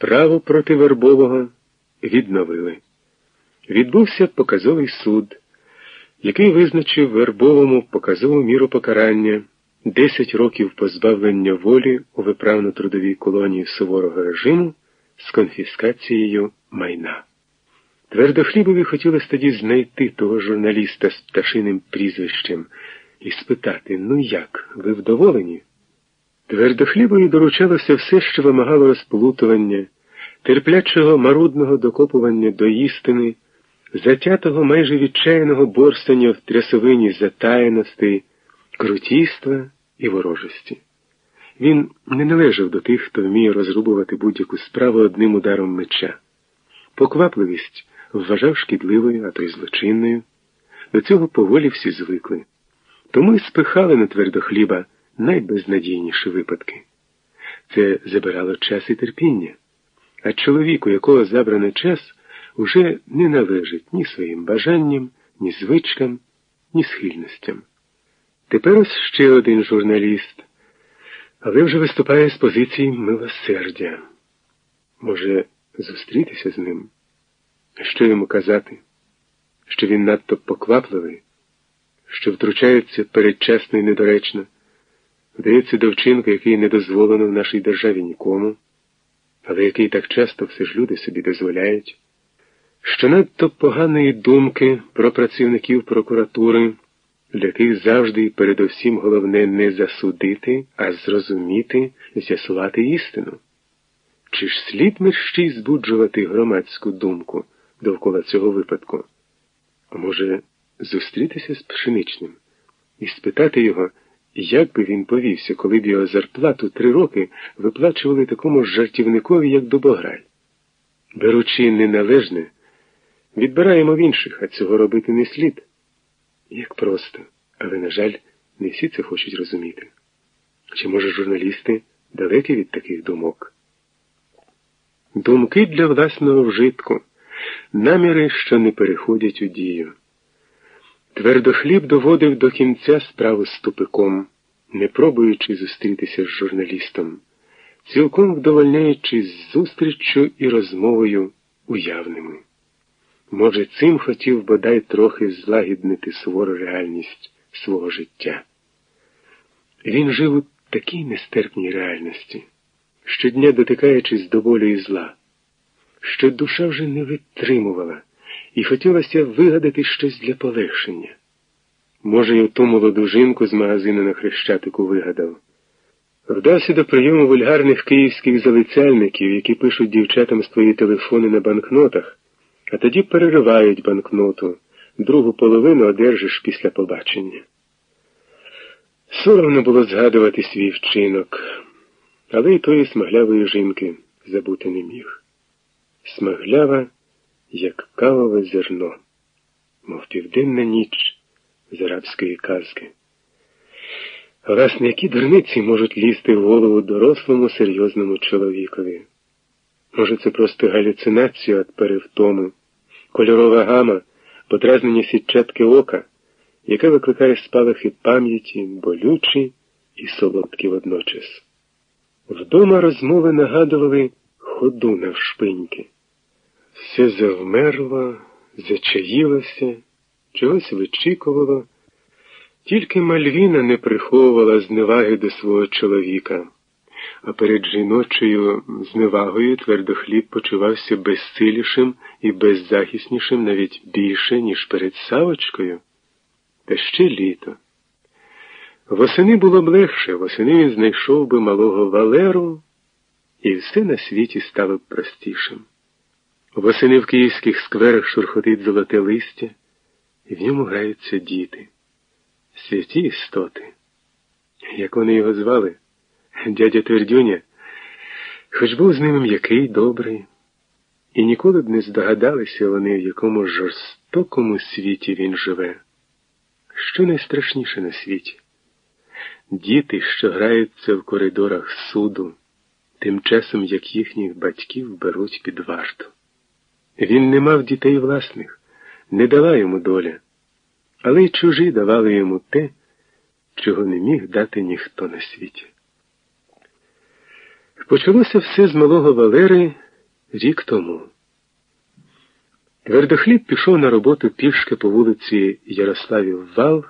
Справу проти Вербового відновили. Відбувся показовий суд, який визначив Вербовому показову міру покарання 10 років позбавлення волі у виправно-трудовій колонії суворого режиму з конфіскацією майна. Твердохлібові хотілося тоді знайти того журналіста з пташиним прізвищем і спитати ну як, ви вдоволені? Твердохлібові доручалося все, що вимагало розплутування, терплячого марудного докопування до істини, затятого майже відчаяного борсання в трясовині затаяностей, крутійства і ворожості. Він не належав до тих, хто вміє розрубувати будь-яку справу одним ударом меча. Поквапливість вважав шкідливою, а то й злочинною. До цього поволі всі звикли. Тому й спихали на твердохліба найбезнадійніші випадки. Це забирало час і терпіння, а чоловіку, якого забрано час, уже не належить ні своїм бажанням, ні звичкам, ні схильностям. Тепер ось ще один журналіст, але вже виступає з позиції милосердя. Може, зустрітися з ним? Що йому казати? Що він надто поквапливий, що втручається передчасно і недоречно, вдається до вчинку, який не дозволено в нашій державі нікому, але який так часто все ж люди собі дозволяють, що надто поганої думки про працівників прокуратури, для яких завжди і передовсім головне не засудити, а зрозуміти, з'ясувати істину. Чи ж слід мерщій збуджувати громадську думку? довкола цього випадку. А може, зустрітися з пшеничним і спитати його, як би він повівся, коли б його зарплату три роки виплачували такому ж жартівникові, як Дубограль. Беручи неналежне, відбираємо в інших, а цього робити не слід. Як просто, але, на жаль, не всі це хочуть розуміти. Чи, може, журналісти далекі від таких думок? Думки для власного вжитку наміри, що не переходять у дію. Твердохліб доводив до кінця справу з тупиком, не пробуючи зустрітися з журналістом, цілком вдовольняючись зустріччю і розмовою уявними. Може, цим хотів бодай трохи злагіднити сувору реальність свого життя. Він жив у такій нестерпній реальності, щодня дотикаючись до болю і зла що душа вже не витримувала, і хотілося вигадати щось для полегшення. Може, й ту молоду жінку з магазину на Хрещатику вигадав. Вдався до прийому вульгарних київських залицяльників, які пишуть дівчатам свої телефони на банкнотах, а тоді переривають банкноту, другу половину одержиш після побачення. Соромно було згадувати свій вчинок, але й тої смаглявої жінки забути не міг смаглява, як кавове зерно, мов південна ніч з арабської казки. Власне, які дурниці можуть лізти в голову дорослому серйозному чоловікові? Може, це просто галюцинація від перевтому, кольорова гама, подразнення сітчатки ока, яке викликає спалахи пам'яті, болючі і солодкі водночас. Вдома розмови нагадували ходу навшпиньки. Все завмерло, зачаїлося, чогось вичікувало, тільки Мальвіна не приховувала зневаги до свого чоловіка, а перед жіночою зневагою твердохліб почувався безсилішим і беззахиснішим навіть більше, ніж перед Савочкою. Та ще літо. Восени було б легше, восени він знайшов би малого Валеру, і все на світі стало б простішим. Восени в київських скверах шурхотить золоте листя, і в ньому граються діти, святі істоти. Як вони його звали, дядя Твердюня, хоч був з ними м'який, добрий, і ніколи б не здогадалися вони, в якому жорстокому світі він живе. Що найстрашніше на світі? Діти, що граються в коридорах суду, тим часом як їхніх батьків беруть під варту. Він не мав дітей власних, не дала йому доля, але й чужі давали йому те, чого не міг дати ніхто на світі. Почалося все з малого Валери рік тому. Твердохліб пішов на роботу пішки по вулиці Ярославів Вал.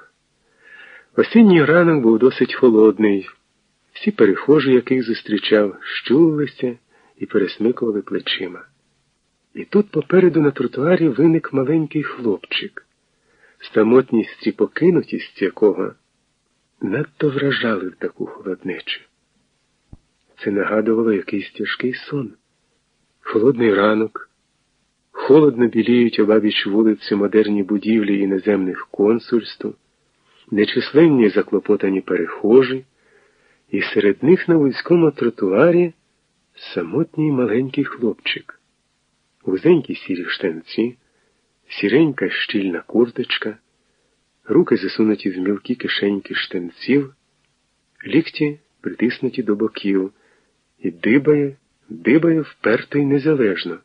Осінній ранок був досить холодний. Всі перехожі, яких зустрічав, щулилися і пересмикували плечима. І тут попереду на тротуарі виник маленький хлопчик, самотність і покинутість якого надто вражали в таку холоднечу. Це нагадувало якийсь тяжкий сон. Холодний ранок, холодно біліють обабіч вулиці модерні будівлі іноземних консульств, нечисленні заклопотані перехожі, і серед них на вузькому тротуарі самотній маленький хлопчик, вузенькі сірі штанці, сіренька щільна курточка, руки засунуті в мілкі кишеньки штанців, лікті притиснуті до боків, і дибає, дибає вперто й незалежно,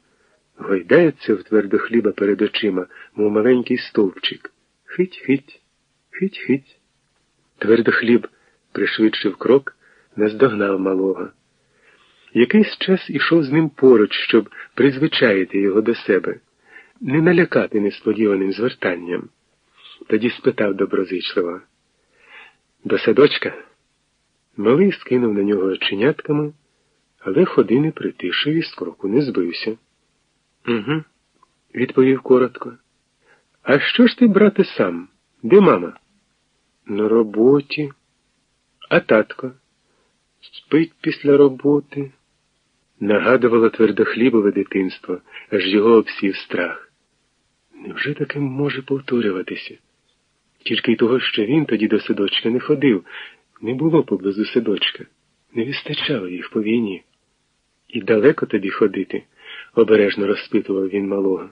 гойдається в твердо хліба перед очима, мов маленький стовпчик. Хить-хить, хить-хить. Твердохліб пришвидшив крок, наздогнав малого. Якийсь час ішов з ним поруч, щоб призвичаїти його до себе, не налякати несподіваним звертанням. Тоді спитав доброзичливо. До садочка? Малий скинув на нього оченятками, але ходи не притишив і з кроку не збився. Угу, відповів коротко. А що ж ти, брате, сам? Де мама? На роботі. А татко? Спить після роботи. Нагадувало твердохлібове дитинство, аж його обсів страх. Невже таким може повторюватися? Тільки й того, що він тоді до садочка не ходив, не було поблизу садочка, не вистачало їх по війні. І далеко тобі ходити, обережно розпитував він малого.